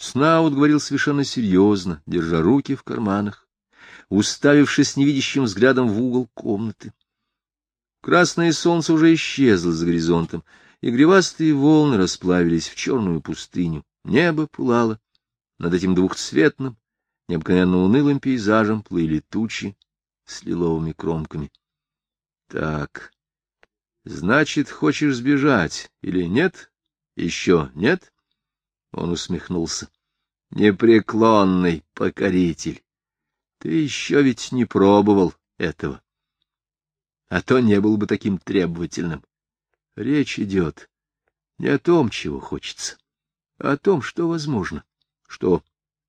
Снаут говорил совершенно серьезно, держа руки в карманах, уставившись невидящим взглядом в угол комнаты. Красное солнце уже исчезло за горизонтом, и гривастые волны расплавились в черную пустыню. Небо пылало. Над этим двухцветным, необыкновенно унылым пейзажем плыли тучи с лиловыми кромками. Так, значит, хочешь сбежать или нет? Еще нет? Он усмехнулся. Непреклонный покоритель. Ты еще ведь не пробовал этого. А то не был бы таким требовательным. Речь идет не о том, чего хочется, а о том, что возможно. Что?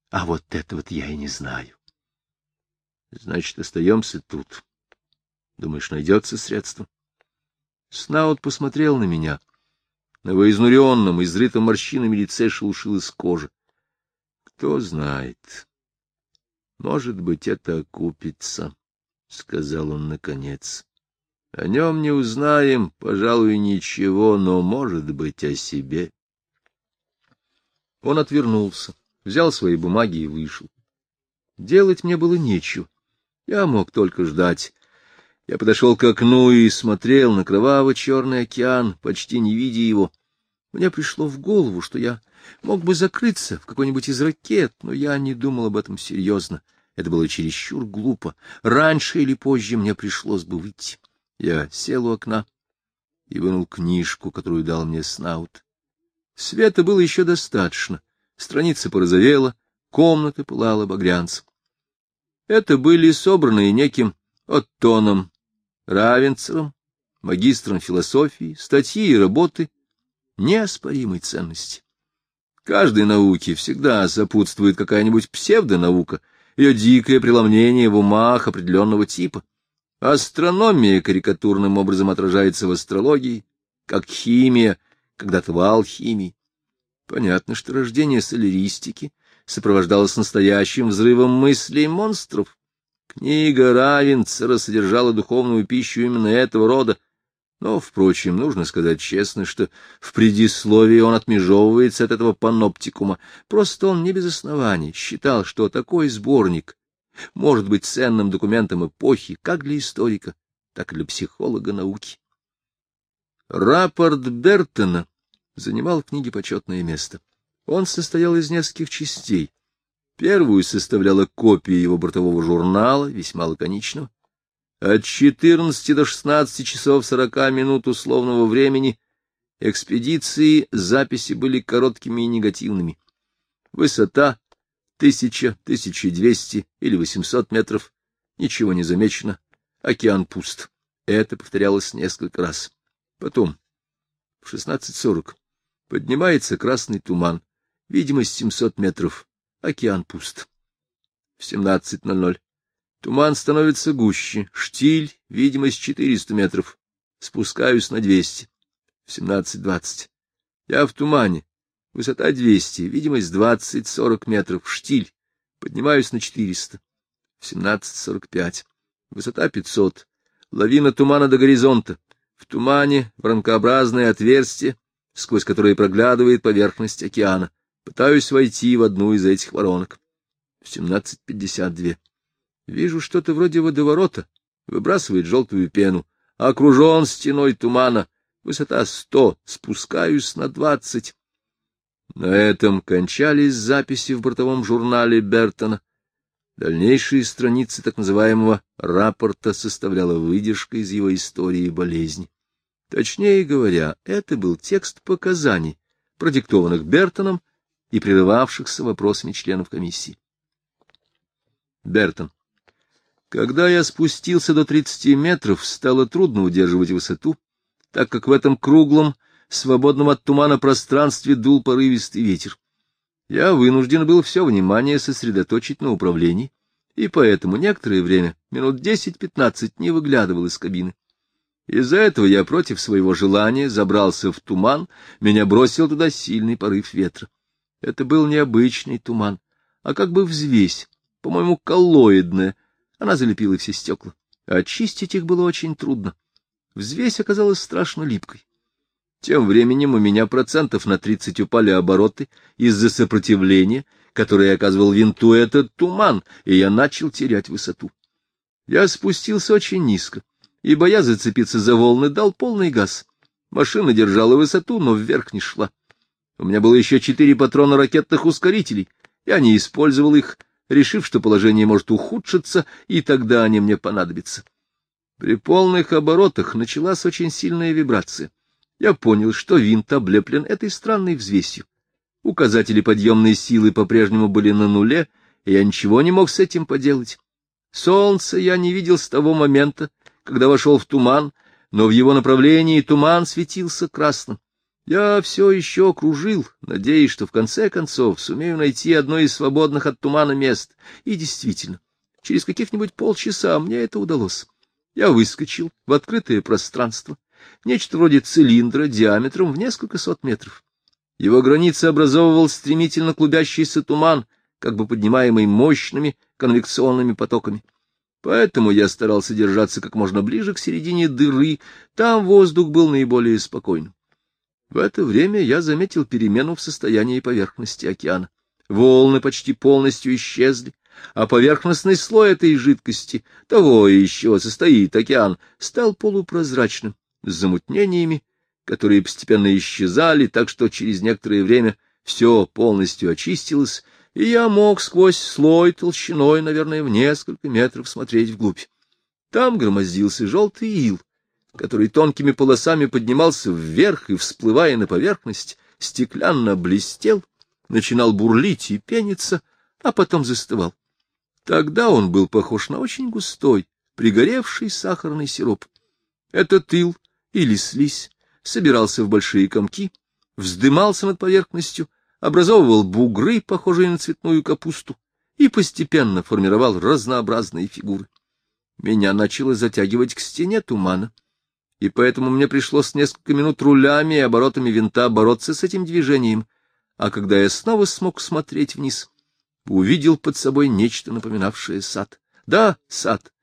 А вот это вот я и не знаю. Значит, остаемся тут. Думаешь, найдется средство? Снаут посмотрел на меня. На его изнуренном, изрытом морщинами лице шелушилась кожа. Кто знает. Может быть, это окупится, — сказал он наконец. О нем не узнаем, пожалуй, ничего, но, может быть, о себе. Он отвернулся, взял свои бумаги и вышел. Делать мне было нечего. Я мог только ждать. Я подошел к окну и смотрел на кроваво-черный океан, почти не видя его. Мне пришло в голову, что я мог бы закрыться в какой-нибудь из ракет, но я не думал об этом серьезно. Это было чересчур глупо. Раньше или позже мне пришлось бы выйти. Я сел у окна и вынул книжку, которую дал мне Снаут. Света было еще достаточно. Страница порозовела, комната пылала багрянцем. Это были собранные неким Оттоном Равенцером, магистром философии, статьи и работы неоспоримой ценности. Каждой науке всегда сопутствует какая-нибудь псевдонаука, ее дикое преломление в умах определенного типа. Астрономия карикатурным образом отражается в астрологии, как химия, когда-то в алхимии. Понятно, что рождение соляристики сопровождалось настоящим взрывом мыслей монстров. Книга Равенцера содержала духовную пищу именно этого рода, но, впрочем, нужно сказать честно, что в предисловии он отмежевывается от этого паноптикума. Просто он не без оснований считал, что такой сборник может быть ценным документом эпохи как для историка, так и для психолога науки. Рапорт Бертона занимал в книге почетное место. Он состоял из нескольких частей. Первую составляла копия его бортового журнала, весьма лаконичного. От 14 до 16 часов 40 минут условного времени экспедиции записи были короткими и негативными. Высота Тысяча, тысяча двести или восемьсот метров. Ничего не замечено. Океан пуст. Это повторялось несколько раз. Потом, в шестнадцать сорок, поднимается красный туман. Видимость семьсот метров. Океан пуст. В семнадцать ноль ноль. Туман становится гуще. Штиль, видимость четыреста метров. Спускаюсь на двести. В семнадцать двадцать. Я в тумане. Высота 200, видимость 20-40 метров, штиль. Поднимаюсь на 400. В 17.45. Высота 500. Лавина тумана до горизонта. В тумане воронкообразное отверстие, сквозь которое проглядывает поверхность океана. Пытаюсь войти в одну из этих воронок. В 17.52. Вижу что-то вроде водоворота. Выбрасывает желтую пену. Окружен стеной тумана. Высота 100. Спускаюсь на 20. На этом кончались записи в бортовом журнале Бертона. Дальнейшие страницы так называемого рапорта составляла выдержка из его истории болезни. Точнее говоря, это был текст показаний, продиктованных Бертоном и прерывавшихся вопросами членов комиссии. Бертон. Когда я спустился до 30 метров, стало трудно удерживать высоту, так как в этом круглом, свободном от тумана пространстве дул порывистый ветер. Я вынужден был все внимание сосредоточить на управлении, и поэтому некоторое время, минут десять-пятнадцать, не выглядывал из кабины. Из-за этого я против своего желания забрался в туман, меня бросил туда сильный порыв ветра. Это был необычный туман, а как бы взвесь, по-моему, коллоидная. Она залепила все стекла. Очистить их было очень трудно. Взвесь оказалась страшно липкой. Тем временем у меня процентов на тридцать упали обороты из-за сопротивления, которое оказывал винту этот туман, и я начал терять высоту. Я спустился очень низко, и, боясь зацепиться за волны, дал полный газ. Машина держала высоту, но вверх не шла. У меня было еще четыре патрона ракетных ускорителей. Я не использовал их, решив, что положение может ухудшиться, и тогда они мне понадобятся. При полных оборотах началась очень сильная вибрация. Я понял, что винт облеплен этой странной взвесью. Указатели подъемной силы по-прежнему были на нуле, и я ничего не мог с этим поделать. Солнце я не видел с того момента, когда вошел в туман, но в его направлении туман светился красным. Я все еще кружил, надеясь, что в конце концов сумею найти одно из свободных от тумана мест. И действительно, через каких-нибудь полчаса мне это удалось. Я выскочил в открытое пространство, нечто вроде цилиндра диаметром в несколько сот метров. Его границы образовывал стремительно клубящийся туман, как бы поднимаемый мощными конвекционными потоками. Поэтому я старался держаться как можно ближе к середине дыры, там воздух был наиболее спокойным. В это время я заметил перемену в состоянии поверхности океана. Волны почти полностью исчезли, а поверхностный слой этой жидкости, того и еще состоит океан, стал полупрозрачным, с замутнениями, которые постепенно исчезали, так что через некоторое время все полностью очистилось, и я мог сквозь слой толщиной, наверное, в несколько метров смотреть вглубь. Там громоздился желтый ил, который тонкими полосами поднимался вверх и, всплывая на поверхность, стеклянно блестел, начинал бурлить и пениться, а потом застывал. Тогда он был похож на очень густой, пригоревший сахарный сироп. Этот ил или слизь собирался в большие комки, вздымался над поверхностью, образовывал бугры, похожие на цветную капусту, и постепенно формировал разнообразные фигуры. Меня начало затягивать к стене тумана и поэтому мне пришлось несколько минут рулями и оборотами винта бороться с этим движением, а когда я снова смог смотреть вниз, увидел под собой нечто напоминавшее сад. Да, сад.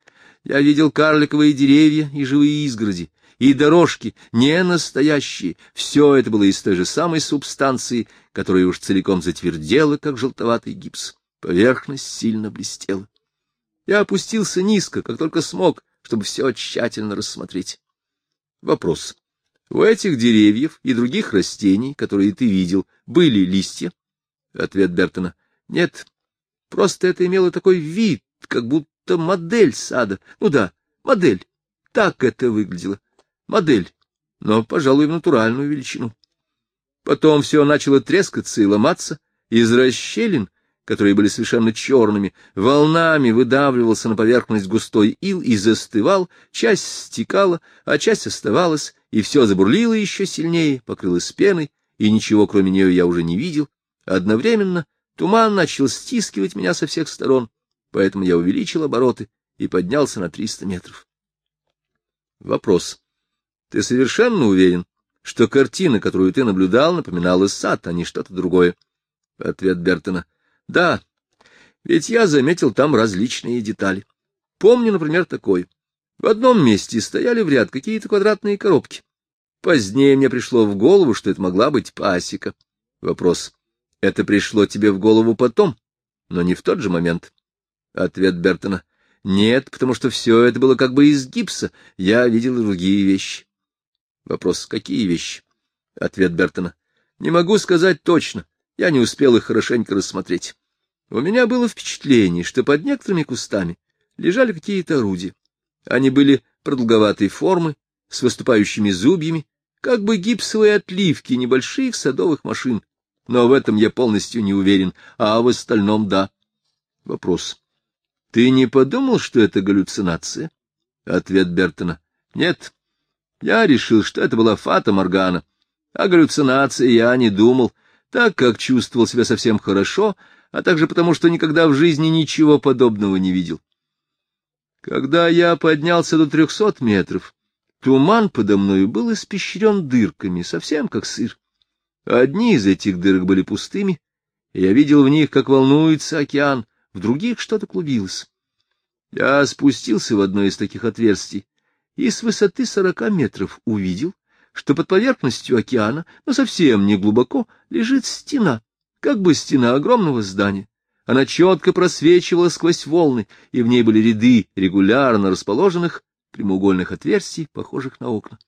Я видел карликовые деревья и живые изгороди, и дорожки, не настоящие. Все это было из той же самой субстанции, которая уж целиком затвердела, как желтоватый гипс. Поверхность сильно блестела. Я опустился низко, как только смог, чтобы все тщательно рассмотреть. Вопрос. У этих деревьев и других растений, которые ты видел, были листья? Ответ Бертона. Нет. Просто это имело такой вид, как будто модель сада. Ну да, модель. Так это выглядело. Модель, но, пожалуй, в натуральную величину. Потом все начало трескаться и ломаться. Из расщелин которые были совершенно черными, волнами выдавливался на поверхность густой ил и застывал, часть стекала, а часть оставалась, и все забурлило еще сильнее, покрылось пеной, и ничего кроме нее я уже не видел. Одновременно туман начал стискивать меня со всех сторон, поэтому я увеличил обороты и поднялся на триста метров. Вопрос. Ты совершенно уверен, что картина, которую ты наблюдал, напоминала сад, а не что-то другое? Ответ Бертона. Да, ведь я заметил там различные детали. Помню, например, такой. В одном месте стояли в ряд какие-то квадратные коробки. Позднее мне пришло в голову, что это могла быть пасека. Вопрос. Это пришло тебе в голову потом, но не в тот же момент. Ответ Бертона. Нет, потому что все это было как бы из гипса. Я видел другие вещи. Вопрос. Какие вещи? Ответ Бертона. Не могу сказать точно. Я не успел их хорошенько рассмотреть. У меня было впечатление, что под некоторыми кустами лежали какие-то орудия. Они были продолговатой формы, с выступающими зубьями, как бы гипсовые отливки небольших садовых машин. Но в этом я полностью не уверен, а в остальном — да. Вопрос. Ты не подумал, что это галлюцинация? Ответ Бертона. Нет. Я решил, что это была фата Моргана. О галлюцинации я не думал, так как чувствовал себя совсем хорошо, а также потому, что никогда в жизни ничего подобного не видел. Когда я поднялся до трехсот метров, туман подо мною был испещрен дырками, совсем как сыр. Одни из этих дырок были пустыми, и я видел в них, как волнуется океан, в других что-то клубилось. Я спустился в одно из таких отверстий и с высоты сорока метров увидел, что под поверхностью океана, но совсем не глубоко, лежит стена, как бы стена огромного здания. Она четко просвечивала сквозь волны, и в ней были ряды регулярно расположенных прямоугольных отверстий, похожих на окна.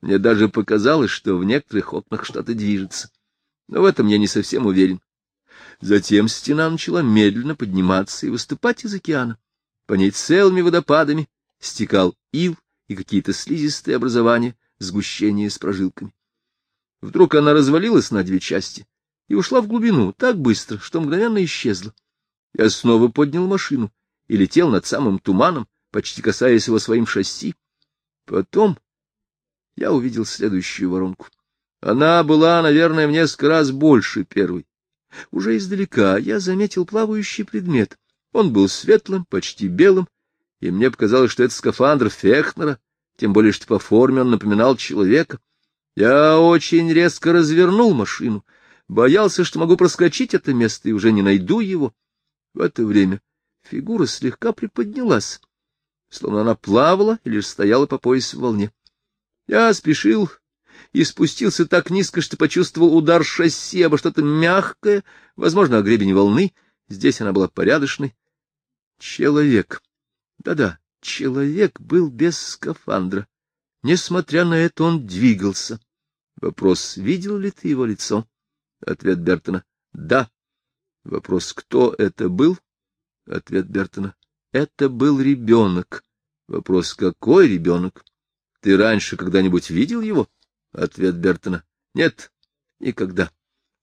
Мне даже показалось, что в некоторых окнах что-то движется. Но в этом я не совсем уверен. Затем стена начала медленно подниматься и выступать из океана. По ней целыми водопадами стекал ил и какие-то слизистые образования, сгущение с прожилками. Вдруг она развалилась на две части и ушла в глубину так быстро, что мгновенно исчезла. Я снова поднял машину и летел над самым туманом, почти касаясь его своим шасси. Потом я увидел следующую воронку. Она была, наверное, в несколько раз больше первой. Уже издалека я заметил плавающий предмет. Он был светлым, почти белым, и мне показалось, что это скафандр Фехнера, тем более что по форме он напоминал человека. Я очень резко развернул машину, боялся, что могу проскочить это место и уже не найду его. В это время фигура слегка приподнялась, словно она плавала или стояла по пояс в волне. Я спешил и спустился так низко, что почувствовал удар шасси обо что-то мягкое, возможно, о гребень волны. Здесь она была порядочной. Человек. Да-да, человек был без скафандра. Несмотря на это, он двигался. Вопрос, видел ли ты его лицо? Ответ Бертона — да. Вопрос, кто это был? Ответ Бертона — это был ребенок. Вопрос, какой ребенок? Ты раньше когда-нибудь видел его? Ответ Бертона. Нет, никогда.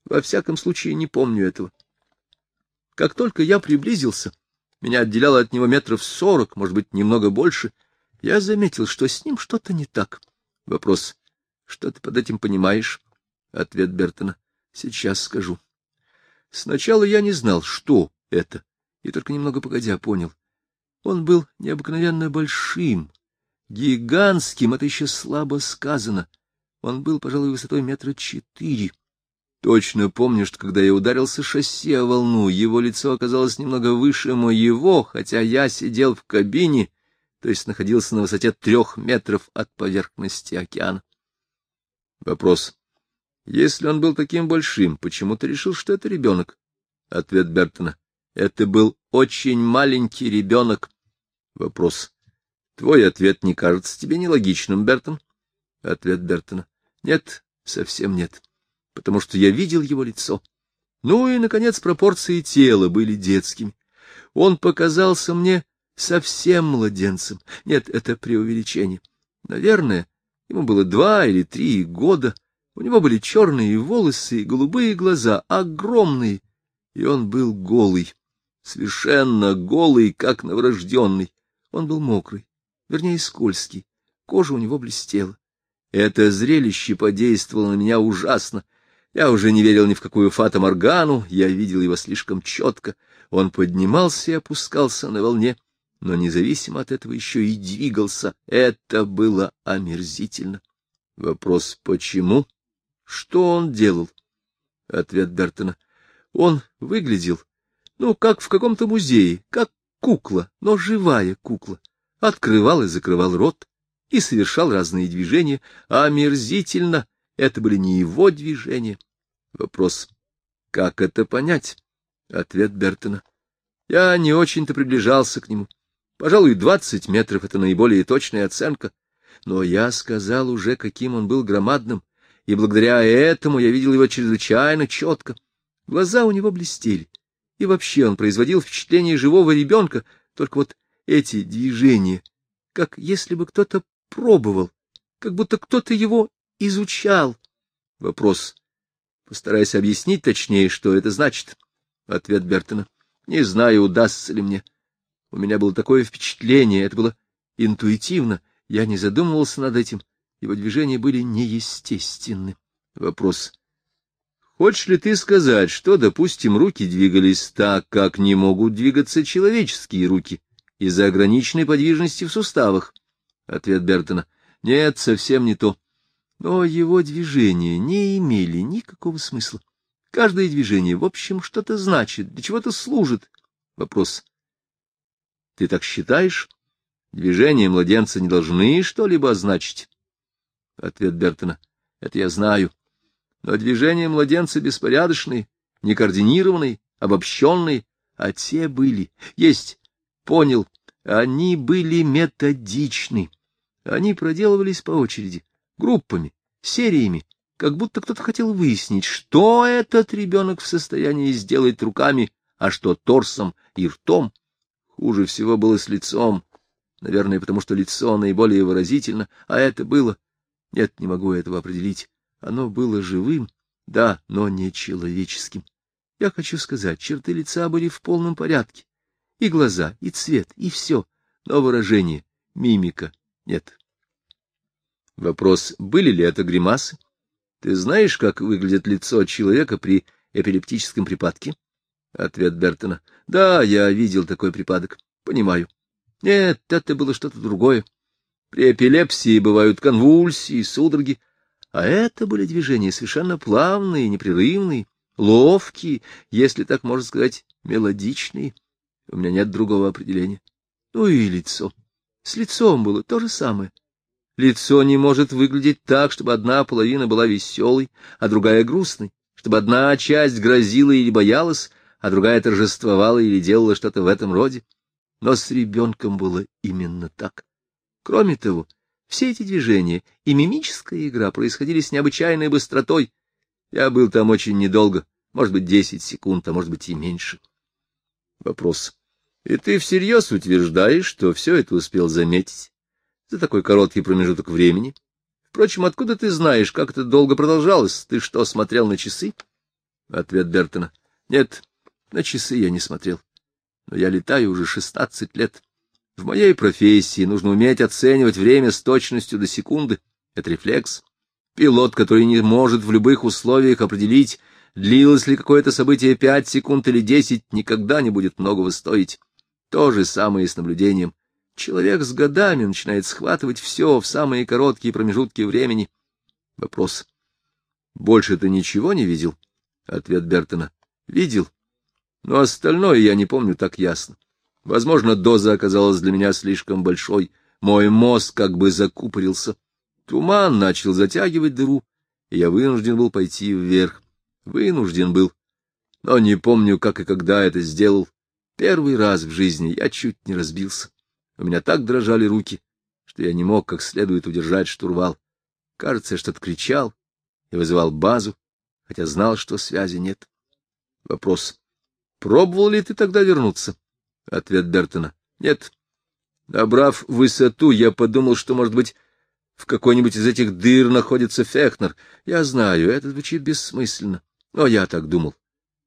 Во всяком случае, не помню этого. Как только я приблизился, меня отделяло от него метров сорок, может быть, немного больше, я заметил, что с ним что-то не так. Вопрос. Что ты под этим понимаешь? Ответ Бертона. Сейчас скажу. Сначала я не знал, что это, и только немного погодя понял. Он был необыкновенно большим, гигантским, это еще слабо сказано. Он был, пожалуй, высотой метра четыре. Точно помню, что когда я ударился шасси о волну, его лицо оказалось немного выше моего, хотя я сидел в кабине, то есть находился на высоте трех метров от поверхности океана. Вопрос. Если он был таким большим, почему ты решил, что это ребенок? Ответ Бертона. Это был очень маленький ребенок. Вопрос. Твой ответ не кажется тебе нелогичным, Бертон? Ответ Бертона. Нет, совсем нет, потому что я видел его лицо. Ну и, наконец, пропорции тела были детскими. Он показался мне совсем младенцем. Нет, это преувеличение. Наверное, ему было два или три года. У него были черные волосы и голубые глаза, огромные, и он был голый, совершенно голый, как новорожденный. Он был мокрый, вернее, скользкий, кожа у него блестела. Это зрелище подействовало на меня ужасно. Я уже не верил ни в какую фата-моргану, я видел его слишком четко. Он поднимался и опускался на волне, но независимо от этого еще и двигался. Это было омерзительно. Вопрос «почему?» Что он делал? Ответ Бертона. Он выглядел, ну, как в каком-то музее, как кукла, но живая кукла. Открывал и закрывал рот, и совершал разные движения, омерзительно это были не его движения. Вопрос, как это понять? Ответ Бертона. Я не очень-то приближался к нему. Пожалуй, двадцать метров — это наиболее точная оценка. Но я сказал уже, каким он был громадным, и благодаря этому я видел его чрезвычайно четко. Глаза у него блестели, и вообще он производил впечатление живого ребенка, только вот эти движения, как если бы кто-то пробовал, как будто кто-то его изучал. Вопрос. Постарайся объяснить точнее, что это значит. Ответ Бертона. Не знаю, удастся ли мне. У меня было такое впечатление, это было интуитивно, я не задумывался над этим, его движения были неестественны. Вопрос. Хочешь ли ты сказать, что, допустим, руки двигались так, как не могут двигаться человеческие руки, из-за ограниченной подвижности в суставах? Ответ Бертона. Нет, совсем не то. Но его движения не имели никакого смысла. Каждое движение, в общем, что-то значит, для чего-то служит. Вопрос. Ты так считаешь? Движения младенца не должны что-либо значить. Ответ Бертона. Это я знаю. Но движения младенца беспорядочные, некоординированные, обобщенные, а те были. Есть. Понял. Они были методичны. Они проделывались по очереди, группами, сериями, как будто кто-то хотел выяснить, что этот ребенок в состоянии сделать руками, а что торсом и ртом. Хуже всего было с лицом. Наверное, потому что лицо наиболее выразительно, а это было... Нет, не могу этого определить. Оно было живым, да, но не человеческим. Я хочу сказать, черты лица были в полном порядке. И глаза, и цвет, и все. Но выражение, мимика нет. Вопрос, были ли это гримасы? Ты знаешь, как выглядит лицо человека при эпилептическом припадке? Ответ Бертона. Да, я видел такой припадок. Понимаю. Нет, это было что-то другое. При эпилепсии бывают конвульсии, судороги, а это были движения совершенно плавные, непрерывные, ловкие, если так можно сказать, мелодичные. У меня нет другого определения. Ну и лицо. С лицом было то же самое. Лицо не может выглядеть так, чтобы одна половина была веселой, а другая грустной, чтобы одна часть грозила или боялась, а другая торжествовала или делала что-то в этом роде. Но с ребенком было именно так. Кроме того, все эти движения и мимическая игра происходили с необычайной быстротой. Я был там очень недолго, может быть, десять секунд, а может быть и меньше. Вопрос. И ты всерьез утверждаешь, что все это успел заметить за такой короткий промежуток времени? Впрочем, откуда ты знаешь, как это долго продолжалось? Ты что, смотрел на часы? Ответ Бертона. Нет, на часы я не смотрел. Но я летаю уже шестнадцать лет. В моей профессии нужно уметь оценивать время с точностью до секунды. Это рефлекс. Пилот, который не может в любых условиях определить, длилось ли какое-то событие пять секунд или десять, никогда не будет многого стоить. То же самое и с наблюдением. Человек с годами начинает схватывать все в самые короткие промежутки времени. Вопрос. Больше ты ничего не видел? Ответ Бертона. Видел. Но остальное я не помню так ясно. Возможно, доза оказалась для меня слишком большой. Мой мозг как бы закупорился. Туман начал затягивать дыру, и я вынужден был пойти вверх. Вынужден был. Но не помню, как и когда это сделал. Первый раз в жизни я чуть не разбился. У меня так дрожали руки, что я не мог как следует удержать штурвал. Кажется, я что-то кричал и вызывал базу, хотя знал, что связи нет. Вопрос. Пробовал ли ты тогда вернуться? Ответ Бертона. Нет. Набрав высоту, я подумал, что, может быть, в какой-нибудь из этих дыр находится Фехнер. Я знаю, это звучит бессмысленно, но я так думал.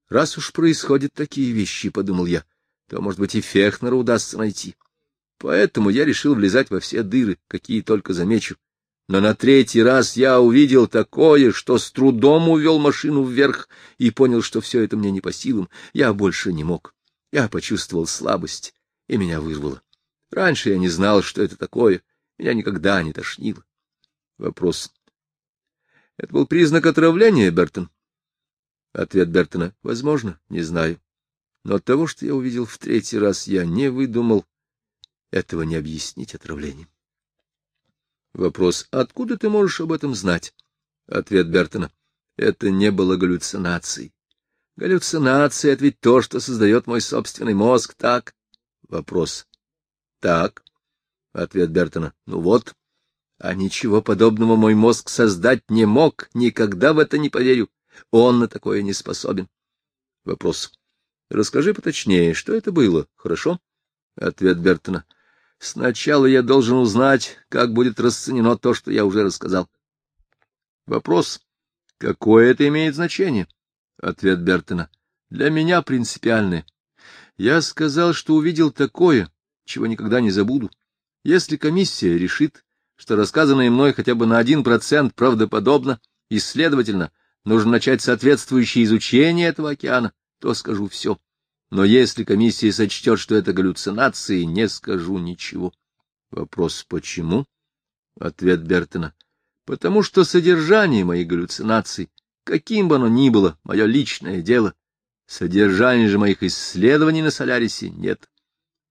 Раз уж происходят такие вещи, — подумал я, — то, может быть, и Фехнера удастся найти. Поэтому я решил влезать во все дыры, какие только замечу. Но на третий раз я увидел такое, что с трудом увел машину вверх и понял, что все это мне не по силам. Я больше не мог. Я почувствовал слабость, и меня вырвало. Раньше я не знал, что это такое. Меня никогда не тошнило. Вопрос. Это был признак отравления, Бертон? Ответ Бертона. Возможно, не знаю. Но от того, что я увидел в третий раз, я не выдумал. Этого не объяснить отравлением. Вопрос. Откуда ты можешь об этом знать? Ответ Бертона. Это не было галлюцинацией. Галлюцинация — это ведь то, что создает мой собственный мозг, так? Вопрос. Так. Ответ Бертона. Ну вот. А ничего подобного мой мозг создать не мог, никогда в это не поверю. Он на такое не способен. Вопрос. Расскажи поточнее, что это было, хорошо? Ответ Бертона. Сначала я должен узнать, как будет расценено то, что я уже рассказал. Вопрос. Какое это имеет значение? Ответ Бертона. Для меня принципиальное. Я сказал, что увидел такое, чего никогда не забуду. Если комиссия решит, что рассказанное мной хотя бы на один процент правдоподобно, и, следовательно, нужно начать соответствующее изучение этого океана, то скажу все. Но если комиссия сочтет, что это галлюцинации, не скажу ничего. Вопрос «почему?» Ответ Бертона. Потому что содержание моих галлюцинаций Каким бы оно ни было, мое личное дело. Содержания же моих исследований на Солярисе нет.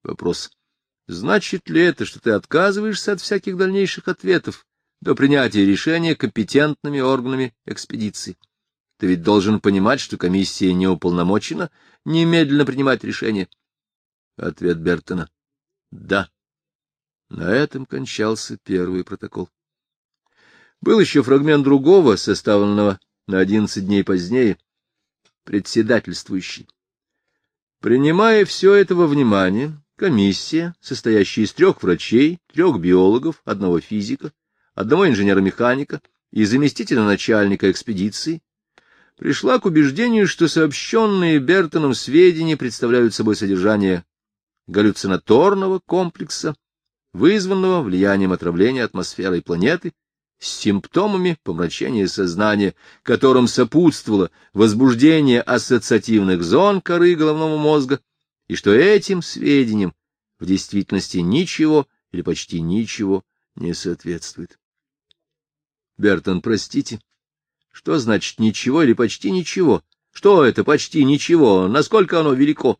Вопрос. Значит ли это, что ты отказываешься от всяких дальнейших ответов до принятия решения компетентными органами экспедиции. Ты ведь должен понимать, что комиссия не уполномочена немедленно принимать решение. Ответ Бертона — да. На этом кончался первый протокол. Был еще фрагмент другого, составленного на одиннадцать дней позднее, председательствующий. Принимая все это во внимание, комиссия, состоящая из трех врачей, трех биологов, одного физика, одного инженера-механика и заместителя начальника экспедиции, пришла к убеждению, что сообщенные Бертоном сведения представляют собой содержание галлюцинаторного комплекса, вызванного влиянием отравления атмосферой планеты с симптомами помрачения сознания, которым сопутствовало возбуждение ассоциативных зон коры головного мозга, и что этим сведениям в действительности ничего или почти ничего не соответствует. Бертон, простите, что значит ничего или почти ничего? Что это почти ничего? Насколько оно велико?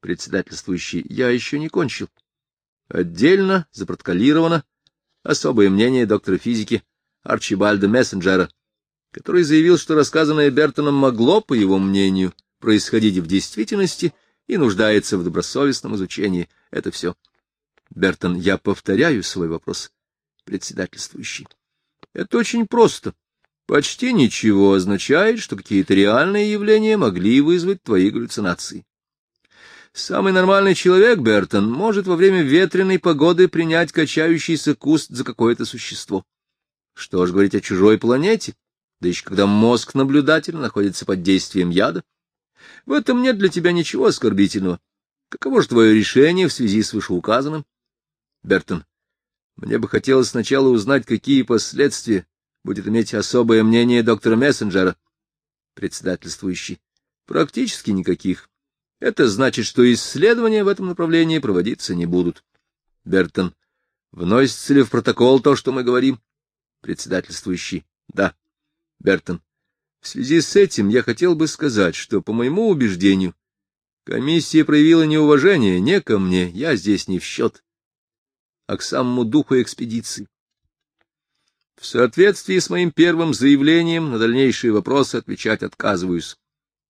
Председательствующий, я еще не кончил. Отдельно запротоколировано особое мнение доктора физики Арчибальда Мессенджера, который заявил, что рассказанное Бертоном могло, по его мнению, происходить в действительности и нуждается в добросовестном изучении. Это все. Бертон, я повторяю свой вопрос. Председательствующий. Это очень просто. Почти ничего означает, что какие-то реальные явления могли вызвать твои галлюцинации. Самый нормальный человек, Бертон, может во время ветреной погоды принять качающийся куст за какое-то существо. Что ж говорить о чужой планете, да еще когда мозг наблюдателя находится под действием яда? В этом нет для тебя ничего оскорбительного. Каково же твое решение в связи с вышеуказанным? Бертон, мне бы хотелось сначала узнать, какие последствия будет иметь особое мнение доктора Мессенджера. Председательствующий. Практически никаких. Это значит, что исследования в этом направлении проводиться не будут. Бертон. Вносится ли в протокол то, что мы говорим? Председательствующий. Да. Бертон. В связи с этим я хотел бы сказать, что, по моему убеждению, комиссия проявила неуважение не ко мне, я здесь не в счет, а к самому духу экспедиции. В соответствии с моим первым заявлением на дальнейшие вопросы отвечать отказываюсь.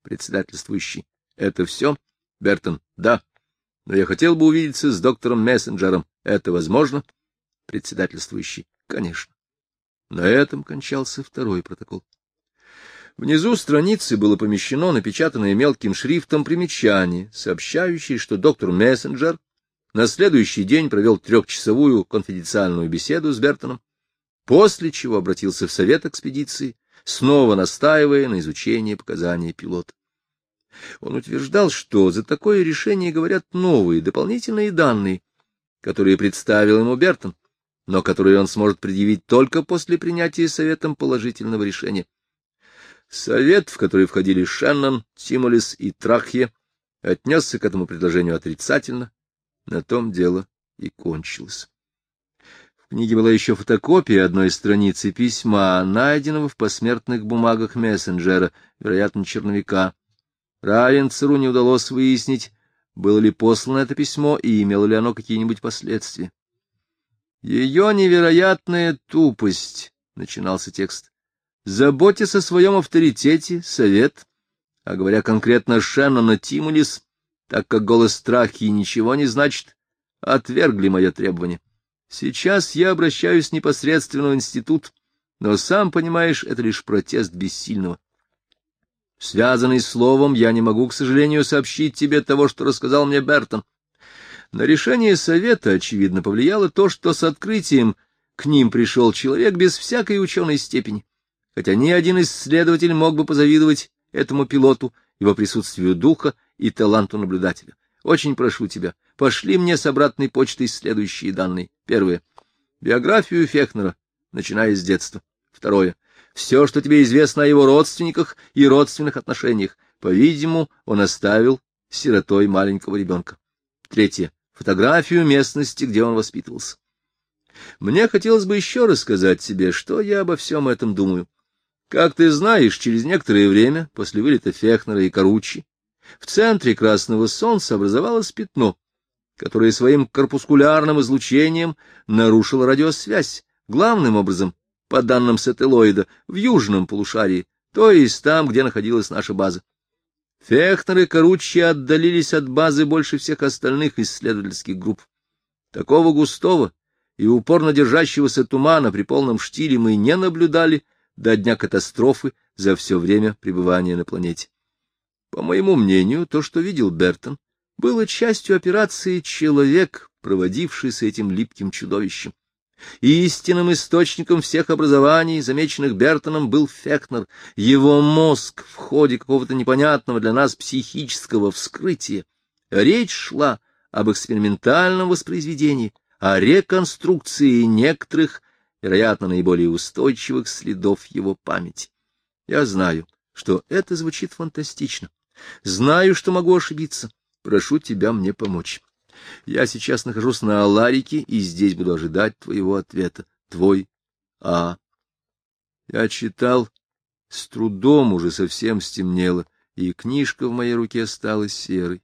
Председательствующий. Это все? Бертон. Да. Но я хотел бы увидеться с доктором Мессенджером. Это возможно? Председательствующий. Конечно. На этом кончался второй протокол. Внизу страницы было помещено напечатанное мелким шрифтом примечание, сообщающее, что доктор Мессенджер на следующий день провел трехчасовую конфиденциальную беседу с Бертоном, после чего обратился в совет экспедиции, снова настаивая на изучении показаний пилота. Он утверждал, что за такое решение говорят новые, дополнительные данные, которые представил ему Бертон, но которые он сможет предъявить только после принятия Советом положительного решения. Совет, в который входили Шеннон, Тимолис и Трахье, отнесся к этому предложению отрицательно. На том дело и кончилось книге была еще фотокопия одной страницы письма, найденного в посмертных бумагах мессенджера, вероятно, черновика. Равенцеру не удалось выяснить, было ли послано это письмо и имело ли оно какие-нибудь последствия. «Ее невероятная тупость», — начинался текст, — «заботясь о своем авторитете, совет, а говоря конкретно Шеннона Тимулис, так как голос страхи ничего не значит, отвергли мое требование». Сейчас я обращаюсь непосредственно в институт, но, сам понимаешь, это лишь протест бессильного. Связанный словом, я не могу, к сожалению, сообщить тебе того, что рассказал мне Бертон. На решение совета, очевидно, повлияло то, что с открытием к ним пришел человек без всякой ученой степени, хотя ни один исследователь мог бы позавидовать этому пилоту, его присутствию духа и таланту наблюдателя. Очень прошу тебя, пошли мне с обратной почтой следующие данные. Первое. Биографию Фехнера, начиная с детства. Второе. Все, что тебе известно о его родственниках и родственных отношениях. По-видимому, он оставил сиротой маленького ребенка. Третье. Фотографию местности, где он воспитывался. Мне хотелось бы еще рассказать тебе, что я обо всем этом думаю. Как ты знаешь, через некоторое время, после вылета Фехнера и Каручи, в центре красного солнца образовалось пятно, которое своим корпускулярным излучением нарушило радиосвязь, главным образом, по данным сателлоида, в южном полушарии, то есть там, где находилась наша база. Фехнер и Коруччи отдалились от базы больше всех остальных исследовательских групп. Такого густого и упорно держащегося тумана при полном штиле мы не наблюдали до дня катастрофы за все время пребывания на планете. По моему мнению, то, что видел Бертон, было частью операции «Человек», проводивший с этим липким чудовищем. Истинным источником всех образований, замеченных Бертоном, был Фехнер. Его мозг в ходе какого-то непонятного для нас психического вскрытия. Речь шла об экспериментальном воспроизведении, о реконструкции некоторых, вероятно, наиболее устойчивых следов его памяти. Я знаю, что это звучит фантастично. Знаю, что могу ошибиться. Прошу тебя мне помочь. Я сейчас нахожусь на Аларике и здесь буду ожидать твоего ответа. Твой А. Я читал, с трудом уже совсем стемнело, и книжка в моей руке стала серой.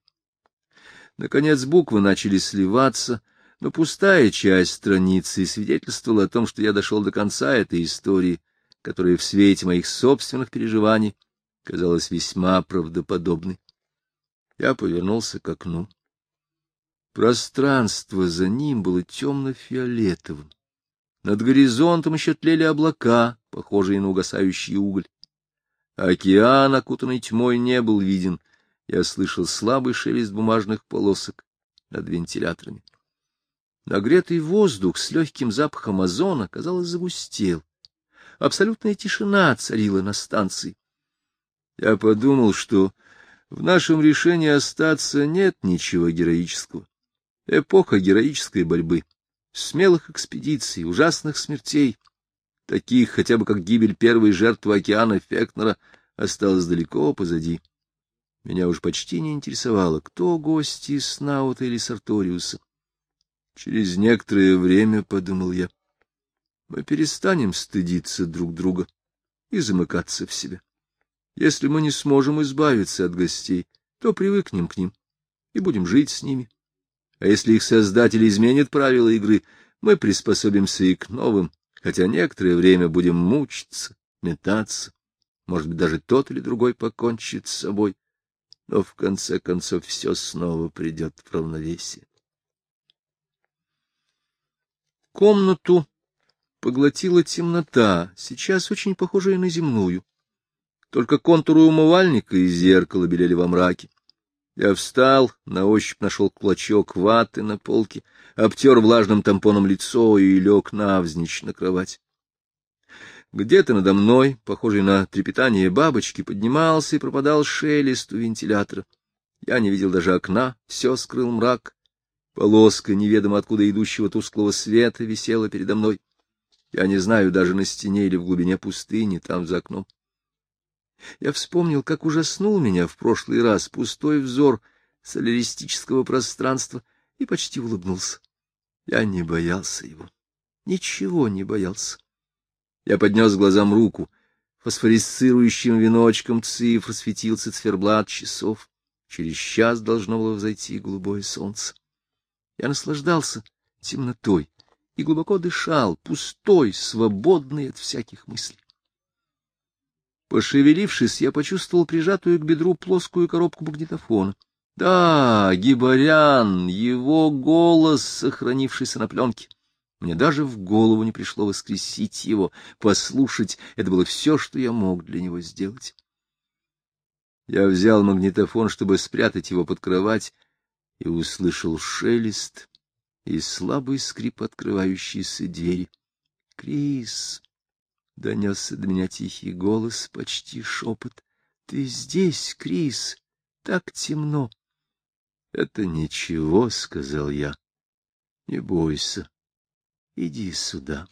Наконец буквы начали сливаться, но пустая часть страницы свидетельствовала о том, что я дошел до конца этой истории, которая в свете моих собственных переживаний казалась весьма правдоподобной. Я повернулся к окну. Пространство за ним было темно-фиолетовым. Над горизонтом еще тлели облака, похожие на угасающий уголь. Океан, окутанный тьмой, не был виден. Я слышал слабый шелест бумажных полосок над вентиляторами. Нагретый воздух с легким запахом озона, казалось, загустел. Абсолютная тишина царила на станции. Я подумал, что в нашем решении остаться нет ничего героического. Эпоха героической борьбы, смелых экспедиций, ужасных смертей, таких хотя бы как гибель первой жертвы океана Фекнера, осталась далеко позади. Меня уж почти не интересовало, кто гости Снаута или Сарториуса. Через некоторое время, — подумал я, — мы перестанем стыдиться друг друга и замыкаться в себе. Если мы не сможем избавиться от гостей, то привыкнем к ним и будем жить с ними. А если их создатель изменит правила игры, мы приспособимся и к новым, хотя некоторое время будем мучиться, метаться, может быть, даже тот или другой покончит с собой, но в конце концов все снова придет в равновесие. Комнату поглотила темнота, сейчас очень похожая на земную. Только контуры умывальника и зеркала белели во мраке. Я встал, на ощупь нашел клочок ваты на полке, обтер влажным тампоном лицо и лег навзничь на кровать. Где-то надо мной, похожий на трепетание бабочки, поднимался и пропадал шелест у вентилятора. Я не видел даже окна, все скрыл мрак. Полоска неведомо откуда идущего тусклого света висела передо мной. Я не знаю, даже на стене или в глубине пустыни, там за окном. Я вспомнил, как ужаснул меня в прошлый раз пустой взор соляристического пространства и почти улыбнулся. Я не боялся его. Ничего не боялся. Я поднес глазам руку. Фосфорисцирующим веночком цифр светился циферблат часов. Через час должно было взойти голубое солнце. Я наслаждался темнотой и глубоко дышал, пустой, свободный от всяких мыслей. Пошевелившись, я почувствовал прижатую к бедру плоскую коробку магнитофона. Да, Гибарян, его голос, сохранившийся на пленке. Мне даже в голову не пришло воскресить его, послушать. Это было все, что я мог для него сделать. Я взял магнитофон, чтобы спрятать его под кровать, и услышал шелест и слабый скрип открывающейся двери. — Крис! — донесся до меня тихий голос, почти шепот. — Ты здесь, Крис? Так темно. — Это ничего, — сказал я. — Не бойся. Иди сюда.